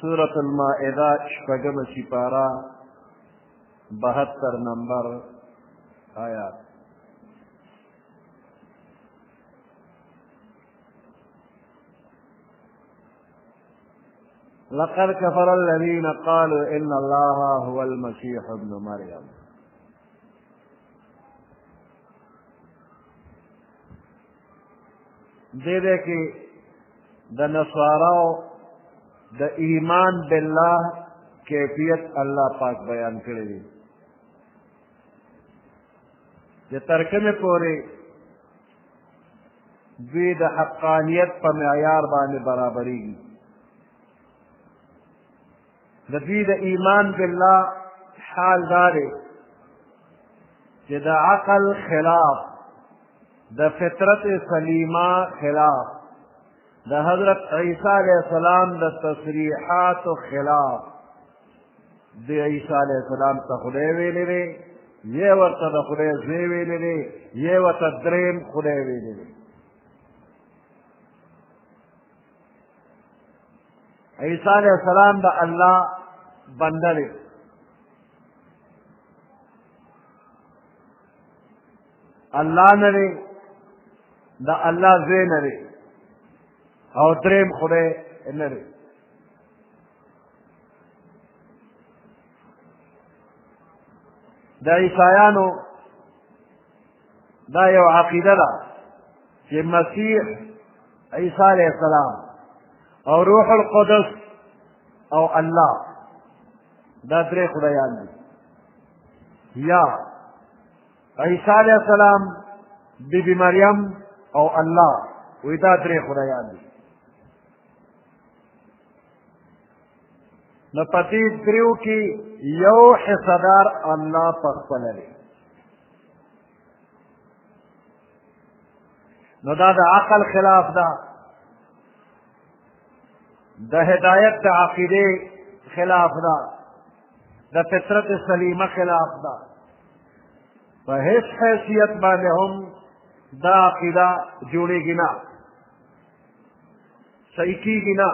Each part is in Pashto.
سورة المائدة شپگم شفارا بهتر نمبر آيات لقد كفر الذين قالوا إن الله هو المسيح ابن مريم دې دې کې د نصاراو د ایمان بالله کیفیت الله پاک بیان کړی دی چې تر کومې پورې دوی د حقانیت په معیار باندې برابرېږي د دوی د ایمان بالله حال دا دی چې د عقل خلاف د فطرت سلیمه خلاف د حضرت عیسی علیه السلام د تصریحاتو خلاف د عیسی علیه السلام ته خدای ویلی دی یې ورته د خدای زوی ویلی دی یې ورته دریم خدای ویلی دی عیسی علیه السلام د الله بنده دی الله نه دی د الله زوی نه دی او دریم خدای نه دی د عیسایانو دا یو عقیده ده چې مسیح عیسی علیه السلام او روح القدس او الله دا درې خدایان دي یا عیسی علیه السلام بی بی مریم او الله وی دا درې خدایان دي نو په دې دریو کې یو حصدار الله په خپله دی نو دا د عقل خلاف ده د هدایت د عقیدې خلاف ده د فطرت سلیمه خلاف ده په هیڅ حیثیت باندې هم دا عقیده جوړېږي نه صحیح کېږي نه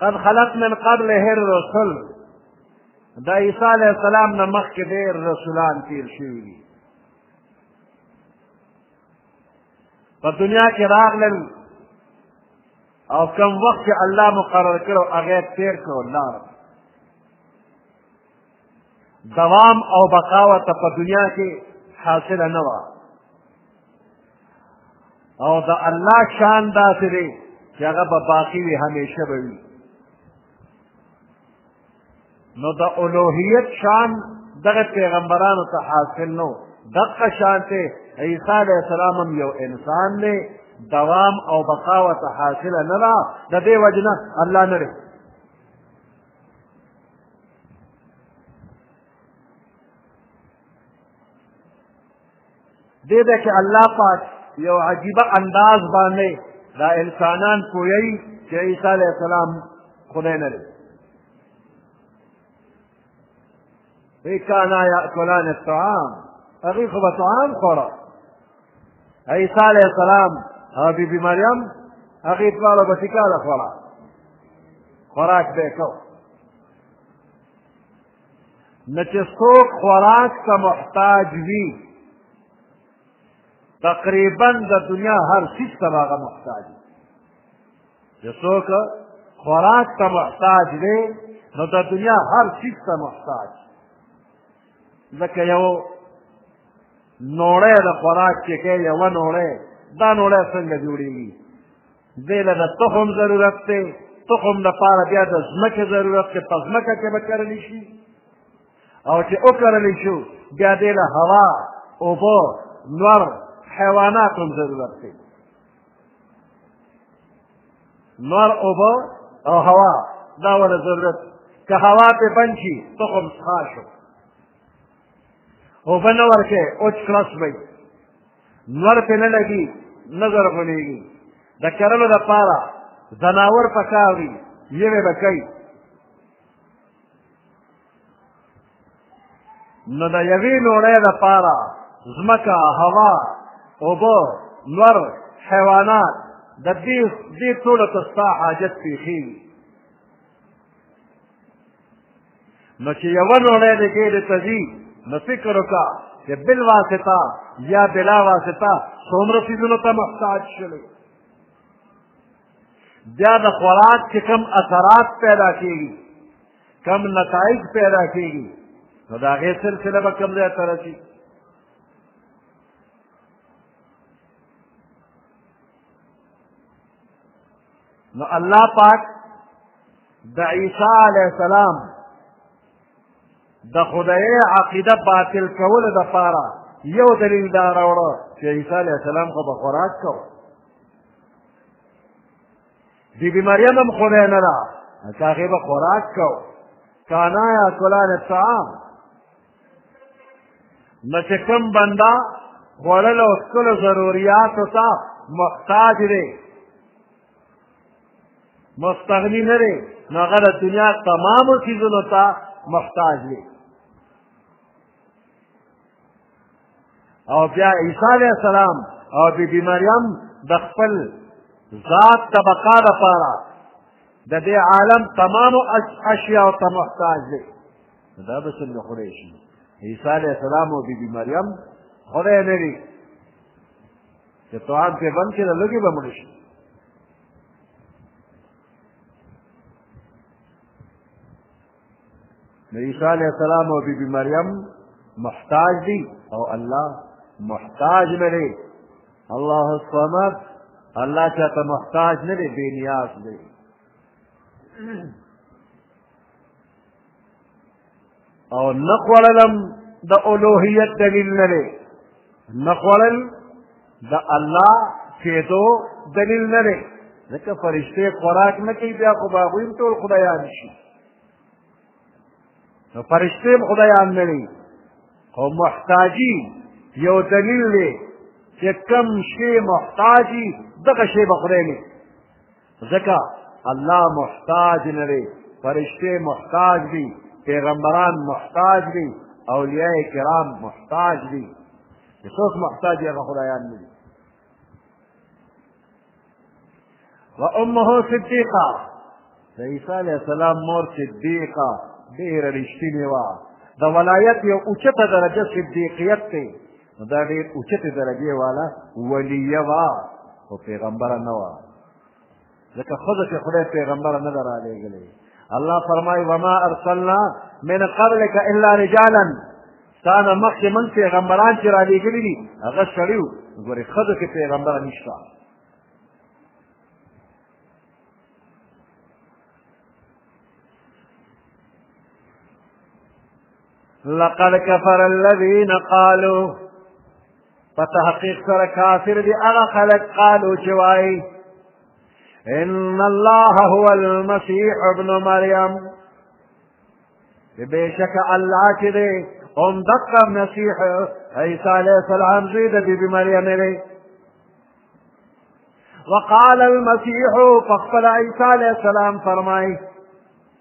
قد خلق من قبل هر رسول دا عیسی علیه السلام نه مخکې ډېر رسولان تیر شوي دي په دنیا کې راغلل او کم وخت چې الله مقرر کړو هغه تیر کړو لار دوام او بقا ورته په دنیا کې حاصله نه وه او د الله شان داسې دی چې هغه به باقي وي همیشه به وي نو د الوهیت شان دغه پیغمبرانو ته حاصل نو دقه شان ته عیسی علیه السلام هم یو انسان دی دوام او بقا ورته حاصله نه ده د دې وجه نه الله نه دې ده چې الله پاک یو عجیبه انداز باندې دا انسانان پوهیي چې عیسی علیه السلام خدای نه دی ای کانا یاکلان الطعام هغوی خو به طعام خوړه عیسی علیه السلام او بیبي مریم هغوی دواړه به ټیکاله خوړه خوراک به یې کو نه چې څوک خوراک ته محتاج وي تقریبا د دنیا هر څیز ته به هغه محتاج وي چې څوک خوراک ته محتاج دی نو د دنیا هر چیز ته محتاج ځکه یو نوړی د خوراک چې کوي یوه نوړی دا نوړی څنګه جوړېږي دې له د تخم ضرورت دی تخم لپاره بیا د ځمکې ضرورت دی په ځمکه کې به کرلی شي او چې وکرلی شو بیا دې له هوا اوبه نور حیوانات هم ضرورت دی نور اوبه او هوا دا ولا ضرورت که هوا په بند شي تخم څخه شو اوبه نه ورکې اوچ کلاس وي نور په نه لګي نظر غونېږي د کرلو لپاره ځناور پکار دي یوې به کوي نو د یوې لوړۍ لپاره ځمکه هوا اوبه نور حیوانات د دې دې ټولو ته ستا حاجت پېښېږي نو چې یوه لوړۍ د ګېډې ته ځي نو فکر وکړه چې بل واسطه یا بلا واسطه څومره څیزونو ته محتاج شوی بیا د خوراک چې کوم اثرات پیدا کېږي کم نتایج پیدا کېږي نو د هغې سلسله به کوم ځای ته رسي نو الله پاک د عیسی علیه السلام د خدای عقیده باطل کولو دپاره یو دلیل دا راوړه چې عیسی علیه السلام خو به خوراک کوه بی بی مریم هم خدای نه ده چې هغې به خوراک کو کانا یاکلان الطعام نو چې کوم بنده خوړل او څکلو ضروریاتو ته محتاج دی مستغنی نه دی نو هغه د دنیا تمامو څیزونو ته محتاج دی او بیا عیسی علیه السلام او بی بی مریم د خپل ذات د بقا لپاره د دې عالم تمامو اشیاو ته محتاج دی دا به څنګه خدای شي عیسی علیه السلام او بی بی مریم خدای نه دي چې طعام پرې بند کړي نو لږې به مړه شي نو عیسی علیه السلام او بیبي مریم محتاج دي او الله محتاج نه دی الله الصمد الله چا ته محتاج نه دی بې نیاز دی او نه خوړلم د الوهیت دلیل نه دی نه خوړل د الله کېدو دلیل نه دی ځکه فرشتې خوراک نه کوي بیا خو به هغوی هم ټول خدایان شي نو فرشتې هم خدایان نه دي خو محتاجي یو دلیل دی چې کم شی محتاجي دغه شی به خدای نه ځکه الله محتاج نه دی فرشتې محتاج دي پیغمبران محتاج دي اولیاء کرام محتاج دي چې څوک محتاج یې هغه خدایان نه دي و امه صدیقه د عیسی علیه السلام مور صدیقه ډېره رښتینې وه د ولایت یو اوچته درجه صدیقیت دی نو دا ډېر اوچتې درجې والا ولیه وه خو پیغمبره نه وه ځکه ښځه چې خدای پیغمبره نه ده رالیږلې الله فرمایي وما ارسلنا من قبلک الا رجالا ستا نه مخکې موږ پیغمبران چې رالیږلي دي هغه سړي وو ګورې ښځو کې پیغمبره نشته لقد كفر الذين قالوا فتحقيق سر كافر دي أغا خلق قالوا چې ان الله هو المسيح ابن مريم بيشك الله كده دی هم دقه عيسى عليه علیه السلام زوی دي بمريم لي وقال المسيح فقفل عيسى عليه السلام فرمائي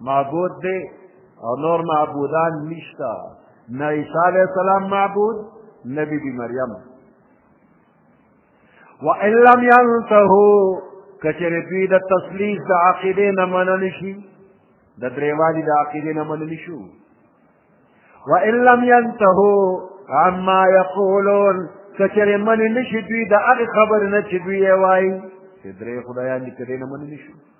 معبود دی او نور معبودان نشته نه عیسی علیه السلام معبود نه بی بی مریم وان لم ينتهوا کچره دوی د تسلیث د عقیدې نه منل شي د درېوالي د عقیدې نه منل شو وان لم ينتهوا عما يقولون کچره منل شي دوی د هغه خبر نه چې دوی یې وایي چې درې خدایان دې کړي نه منل شي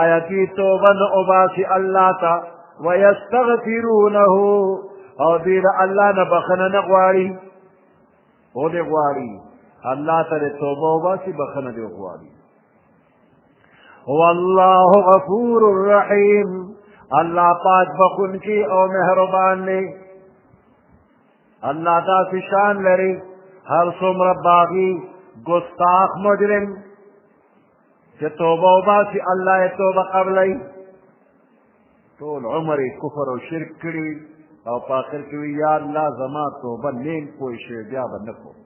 آیا دوی توبه نه اوباسي الله ته ویستغفرونه او دوی د الله نه بخښنه نه غواړي ولې غواړي الله ته د توبه وباسي بخښنه دې غواړي والله غفور رحیم الله پاک بخونکی او مهربان دی الله داسې شان لري هر څومره باغي ګستاخ مجرم چې توبه وباسي الله یې توبه قبلوي ټول عمر یې کفر او شرک کړي وي او په آخر کې وي یا الله زما توبه نیم پوه شوې بیا به نه کوم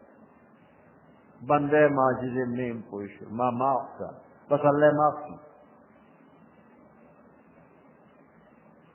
بنده معجز نیم پوه شو ما معاف کړه بس الله یې معاف کړي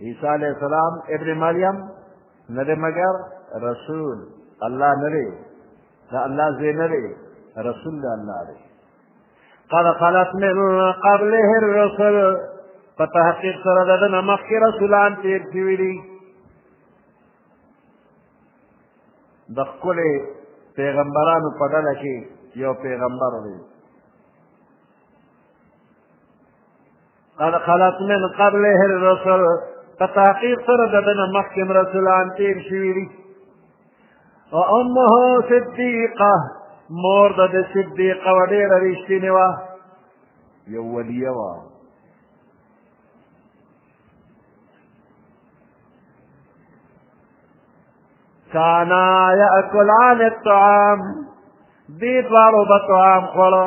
عیسی علیه السلام ابن مریم نه دی مګر رسول الله نه دی د الله زوی نه دی رسول د الله دی قد خلت من قبله الرسل په تحقیق سره د ده نه مخکې رسولان تېر شوي دي د ښکلې پیغمبرانو په ډله کې یو پیغمبر دی قد خلت من قبله الرسل په تحقیق سره د دنه مخکم رسولان تیر شوي دي و امه صدیقه مور د د صدیقه و ډېره رښتینې وه یو ولیه وه کانا یاکلان الطعام دې دواړو به طعام خوړه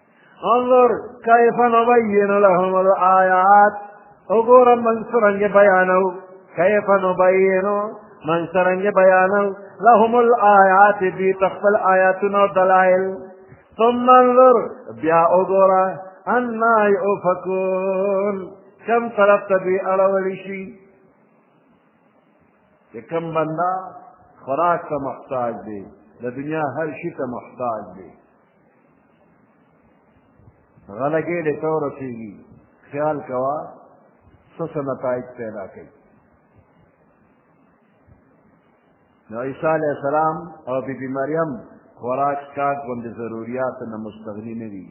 انظر کیف نبین لهم الآیات وګوره من څرنګه بیانو کیف نبینو من څرنګه بیانو لهم الآیات دي تخپل آیاتونو دلایل ثم انظر بیا وګوره انا یؤفکون کم طرف ته دوی اړولی شي چې کم بنده خوراک ته محتاج دی د دنیا هر شي ته محتاج دی غلګې دې ته ورسېږي خیال کوه څه څه نتایج پیدا کوي نو عیسی علیه السلام او بی بی مریم خوراک څښاک غوندې ضروریات نه مستغني نه دي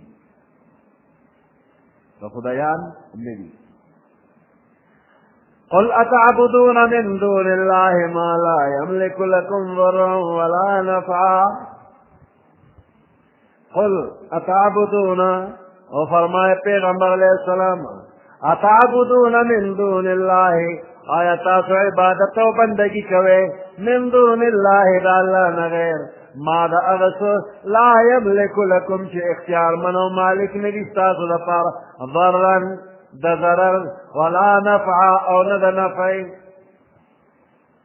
د خدایان نه دي قل اتعبدون من دون الله ما لا يملك لكم ضرا ولا نفعا قل اتعبدون او فرمائے پیغمبر علیہ السلام اتعبدون من دون اللہ آیا تاسو عبادت او بندگی کوئے من دون اللہ دا اللہ نغیر ما دا اغسو لا یملک لکم چی اختیار منو مالک نبی تاسو دا پار ضرن دا ضرر ولا نفع او ندا نفعی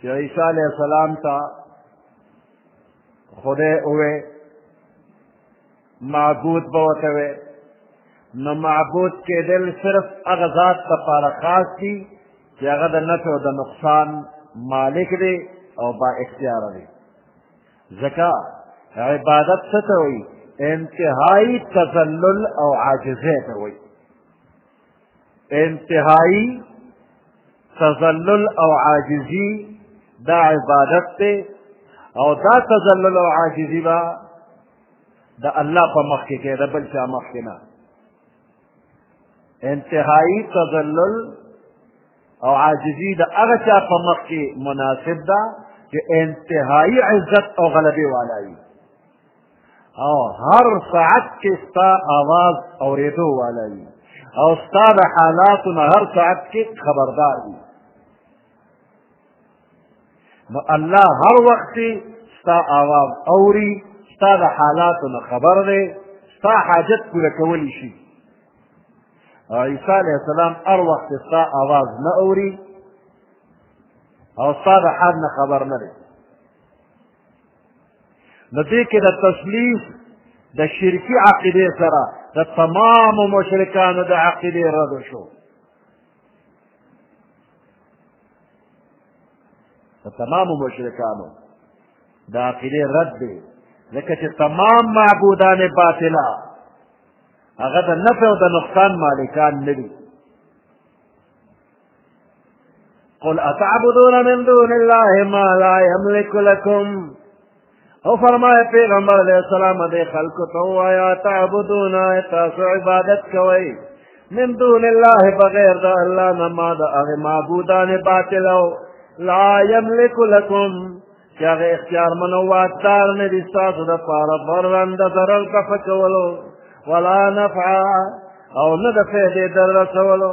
چې عیسی علیه السلام ته خدای ووې معبود به ورته وې نو معبود کېدل صرف هغه ذات لپاره خاص دي چې هغه د نفع او د نقصان مالک دی او با اختیار دی ځکه عبادت څه ته وایي انتهایی تذلل او عاجزه ته وایي انتهایی تذلل او عاجزی دا عبادت ته او دا تذلل او عاجزی با د الله په مخ کې کېده بل چا مخ کې نه انتهایی تذلل او عاجزی د هغه چا په مخ کې مناسب ده چې انتهایی عزت او غلبه والا وي او هر ساعت کې ستا آواز اورېدو والا وي او ستا د حالاتو نه هر ساعت کې خبردار وي نو الله هر وخت ستا آواز اوري ستا د حالاتو نه خبر دی ستا حاجت پوره کولی شي عیسی علیه السلام هر وخت ستا آواز نه اوري او ستا د حال نه خبر نه دی نو دې کې د تسلیس د شرکی عقیده سره د تمام مشرکانو د عقیده رد شو د تمام مشرکانو د عقیده رد دی ځکه چې تمام معبودان باطله هغه د نفع او د نقصان مالکان نه دي قل اتعبدون من دون الله ما لا يملك لكم او فرمائے پیغمبر علیہ السلام دے خلق تو آیا تعبدون تاسو عبادت کوئی من دون اللہ بغیر دا اللہ نما دا اغی معبودان باطلو لا یملک لکم کہ اغی اختیار منو واتار نے دستاسو دا پارا برند درل کفکولو ولا نفعا او ند فیدے در رسولو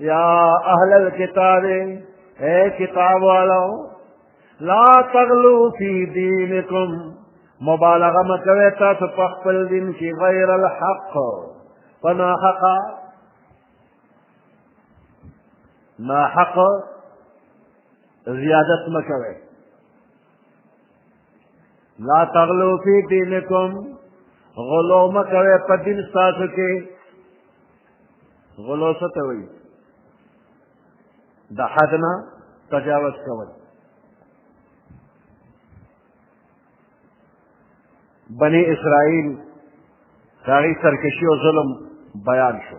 یا اهل الكتاب اے کتاب والو لا تغلو فی دینکم مبالغه مکوي تاسو په خپل دین کې غیر الحق فنا حق نا حق زیادت مکوي لا تغلو فی دینکم غلو مکوي په دین تاسو کې غلو څه ته وایي د حد نه تجاوز کول بني اسرائیل د هغې سرکشي او ظلم بیان شو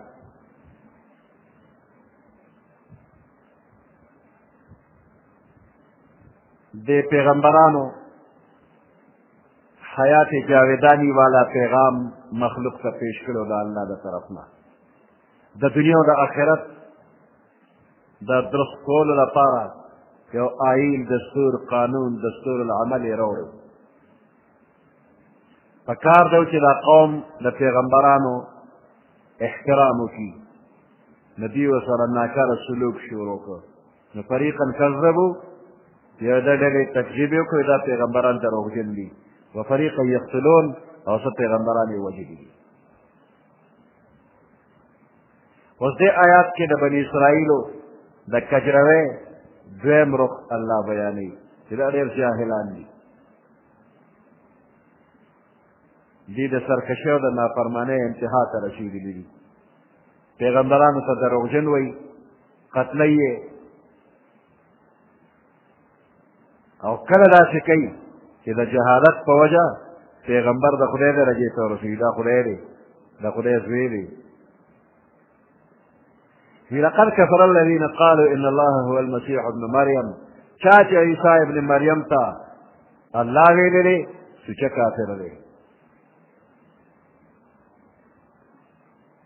د پیغمبرانو حیات جاویدانی والا پیغام مخلوق ته پیش کړو د الله د طرف نه د دنیا او د آخرت د درست کولو لپاره یو آیین دستور قانون دستور العمل یې راوړو په کار دی چې دا قوم د پیغمبرانو احترام وکړي نبي ورسره ناکاره سلوک شروع کړ نو فریقا کذبو یو د ډلې تکذیب یې وکړو دا پیغمبران دروغجن دي و فریقا یقتلون او څه پیغمبران یې وژلي دي اوس دې آیات کې د بني اسرائیلو د کجروې دویم رخ الله بیانوي چې دا ډېر جاهلان دي دوی د سرکشۍ او د نافرمانۍ انتها ته رسېدلي دي پیغمبرانو ته دروغجن وایي قتلوي یې او کله داسې کوي چې د جهالت په وجه پیغمبر د خدای درجې ته ورسوي دا خدای دی د خدای زوی دی لقد كفر الذين قالوا ان الله هو المسيح ابن مريم چاچ عيسى ابن مريم تا الله ویلې دي سوچ کافر دي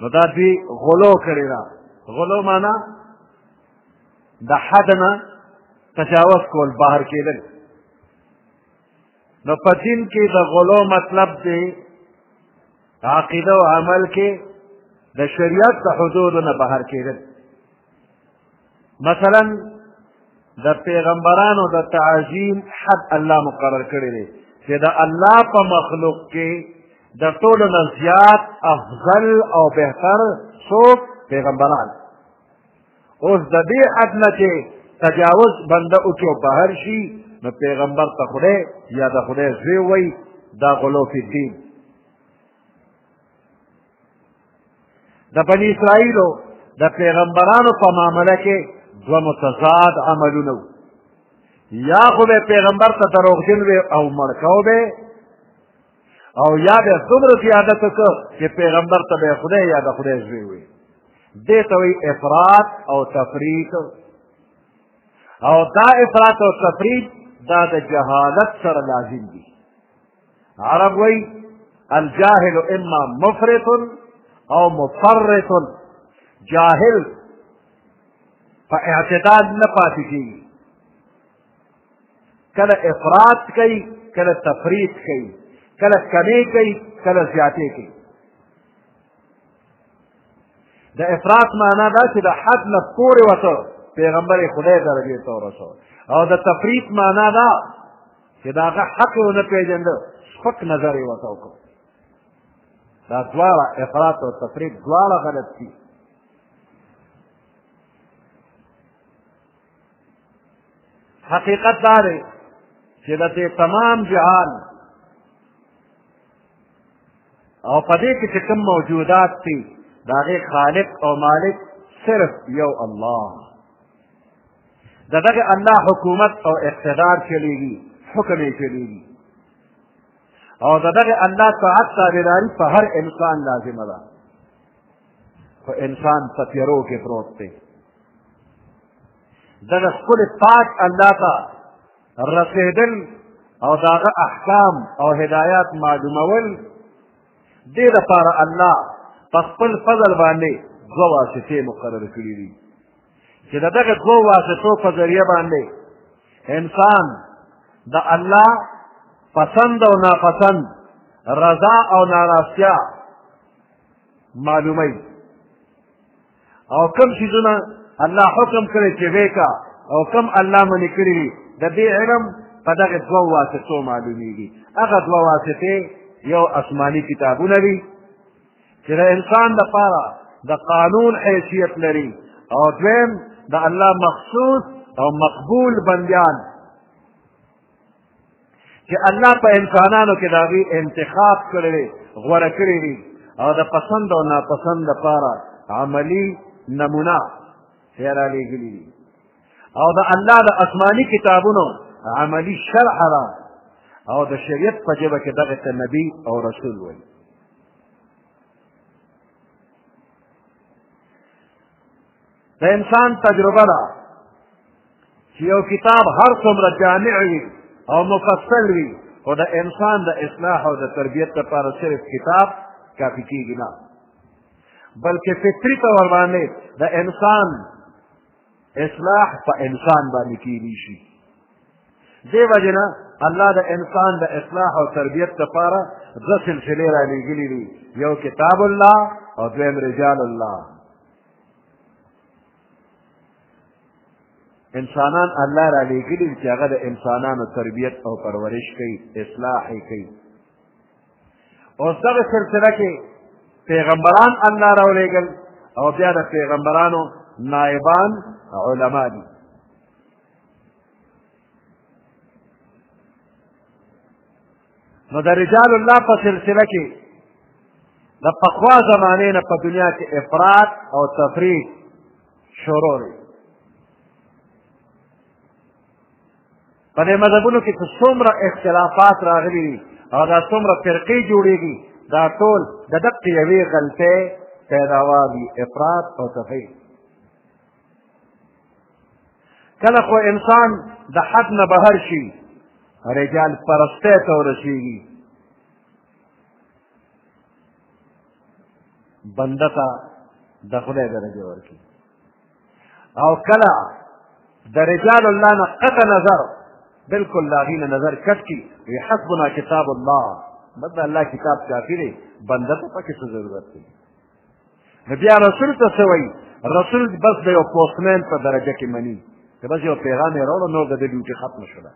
نو دا دوی غلو کړې ده غلو معنا د حد نه تجاوز کول بهر کېدل نو په دین کې د غلو مطلب دی عقیده او عمل کې د شریعت د حدودو نه بهر کېدل مثلا د پیغمبرانو د تعظیم حد الله مقرر کړی دی چې د الله په مخلوق کې د ټولو نه زیات افضل او بهتر څوک پیغمبران اوس د دې حد نه چې تجاوز بنده وکړي او بهر شي نو پیغمبر ته خدای یا د خدای زوی وایي دا غلو فی الدین د بني اسرائیلو د پیغمبرانو په معامله کې دوه متضاد عملونه وو یا خو به پیغمبر ته دروغجن وي او مړکاو به او یا به څومره زیادت وکړ چې پیغمبر ته به خدای یا د خدای زوی وي دې ته وایي افراط او تفریط او دا افراط او تفریط دا د جهالت سره لازم دي عرب وی الجاهل اما مفرط او مفرط جاهل په اعتقاد نه پاتې کېږي کله افراط کوي کله تفریط کوي کله کمی کوي کله زیاتې کوي د افراط معنا دا چې د حد نه پورې وته پیغمبر خدای درجې ته ورسول او د تفریط معنا دا چې د هغه حق یې ونه پېژنده سپک نظر یې ورته وکړ دا دواړه افراط او تفریق دواړه غلط دي حقیقت دا دی چې د دې تمام جهان او په دې کې چې کوم موجودات دي د هغې خالق او مالک صرف یو الله د دغه الله حکومت او اقتدار چلیږي حکم یې چلیږي او د دغه الله طاعت تابعداري په هر انسان لازمه ده خو انسان په تیرو کې پروت دی دغه ښکلې پاک الله ته رسېدل او داغه احکام او هدایات معلومول دې لپاره الله په خپل فضل باندې دوه واسطې مقرر کړې دي چې د دغه دوو واسطو په ذریعه باندې انسان د الله پسند او ناپسند رضا او ناراضتیا معلوموي او کم څیزونه الله حکم کړی چې ویکا او کم الله منې کړي دي د دې علم په دغه دوو واسطو معلومیږي هغه دوه واسطې یو آسماني کتابونه دي چې د انسان لپاره د قانون حیثیت لري او دویم د الله مخصوص او مقبول بندیان چې الله په انسانانو کې د هغوی انتخاب کړی دی غوره کړی دی او د پسند او ناپسند لپاره عملی نمونه یې رالیږلي دي او د الله د آسماني کتابونو عملی شرح ده او د شریعت په ژبه کې دغه ته نبی او رسول وایي د انسان تجربه ده چې یو کتاب هر څومره جامع وي او مفصل وي خو د انسان د اصلاح او د تربیت لپاره صرف کتاب کافي کېږي نه بلکې فطري طور باندې د انسان اصلاح په انسان باندې کیدی شي دې وجه نه الله د انسان د اصلاح او تربیت لپاره دوه سلسلې را لېږلي دي یو کتاب الله او دویم رجال الله انسانان الله را لېږلي چې هغه د انسانانو تربیت او پرورش کوي اصلاح یې کوي اوس دغه سلسله کې پیغمبران الله راولېږل او بیا د پیغمبرانو نایبان علما دي نو د رجال الله په سلسله کې د پخوا زمانې نه په دنیا کې افراد او تفرید شروع دی په دې مذهبونو کې چې څومره اختلافات راغلي دي او دا څومره فرقې جوړېږي دا ټول د دقې یوې غلطۍ پیداوار دي افراد او تفریح کله خو انسان د حد نه بهر شي رجال پرسته ته ورسیږي بنده ته د خدای درجه ورکړي او کله د رجال الله نه قطع نظر بالکل له هغې نه نظر کټ کړي وي حسبنا کتاب الله بس د الله کتاب کافي دی بنده ته پکې څه ضرورت دی نو بیا رسول ته څه وایي رسول بس د یو پوسټمین په درجه کې مني چې بس یو پیغام یې راوړو نور د دې ډیوټي ختمه شوله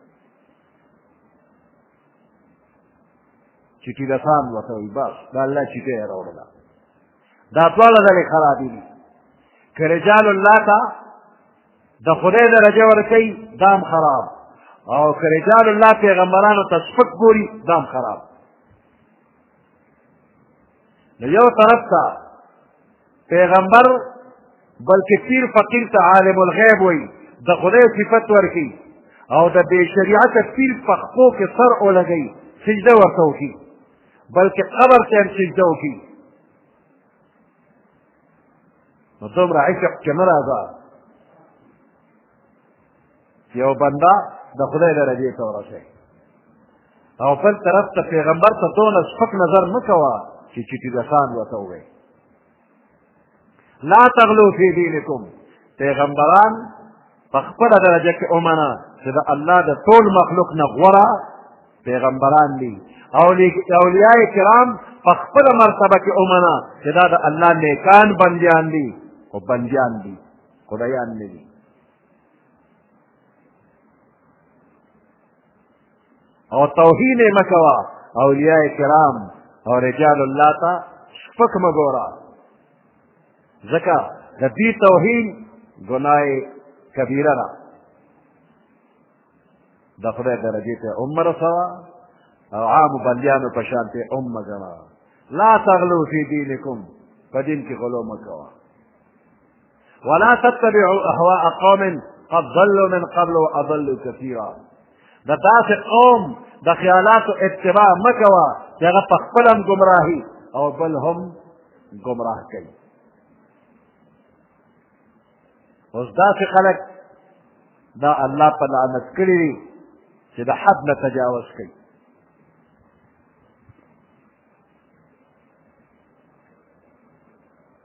چټي د ثان وته وي بس د الله چټي یې راوړله دا دواړه ډلې خرابې دي که رجال الله ته د خدای درجه ورکوي دا هم خراب او که رجال الله پیغمبرانو ته سپک ګوري دا هم خراب نو یو طرف ته پیغمبر بلکې پیر فقیر ته عالم الغیب وایي د خدای صفت ورکوي او د بې شریعته پیر په خپو کې سر ولګوي سجده ورته وکړي بلکې قبر ته هم سجده وکړي نو دومره عشق چې نه راځه یو بنده د خدای له رضیې ته ورسوي او بل طرف ته پیغمبر ته دونه سپک نظر مه کوه چې چټي ګسان ورته ووایي لا تغلو فی دینکم پیغمبران په خپله درجه کې ومنه چې د الله د ټول مخلوق نه غوره پیغمبران دي اولیاء کرام په خپله مرتبه کې ومنه چې دا د الله نیکان بندیان دي خو بندیان دي خدایان نه دي او توهین یې مه کوه اولیاء کرام او رجال الله ته سپک مه ګوره ځکه د دې توهین ګناه کبیره ده د خدای درجې ته هم رسوه او عامو بندیانو په شان ته هم مه ګڼه لا تغلو فی دینکم په دین کې غلو مه کوه ولا تتبعوا اهواء قوم قد ضلوا من قبل واضلوا كثيرا د داسې قوم د خیالاتو اتباع مه کوه چې هغه په خپل هم ګمراهي او بل هم ګمراه کوي اوس داسې خلک دا الله په لعنت کړي دي چې د حد نه تجاوز کوي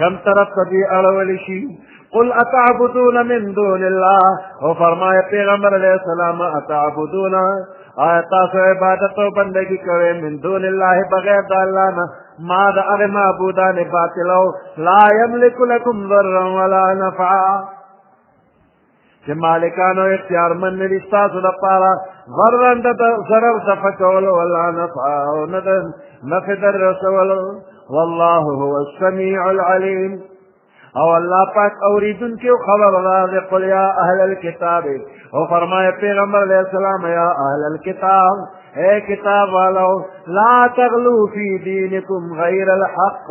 کم طرف ته دوی اړولی شي قل اتعبدون من دون الله او فرمایا پیغمبر علیہ السلام اتعبدون آیا تاسو عبادت او بندگی کوئ من دون الله بغیر د الله نه ما د هغه معبودان باطلو لا یملک لکم ضرا ولا نفعا چې مالکانو اختیارمن نه دي ستاسو لپاره ضررا د ضرر دفع کولو ولا نفع او نه د نفع در رسولو والله هو السمیع العلیم او الله پاک اوریدونکی او خبردار دی قل یا اهل الکتاب او فرمایه پیغمبر علیه السلام یا اهل الکتاب اے کتاب والو لا تغلو فی دینکم غیر الحق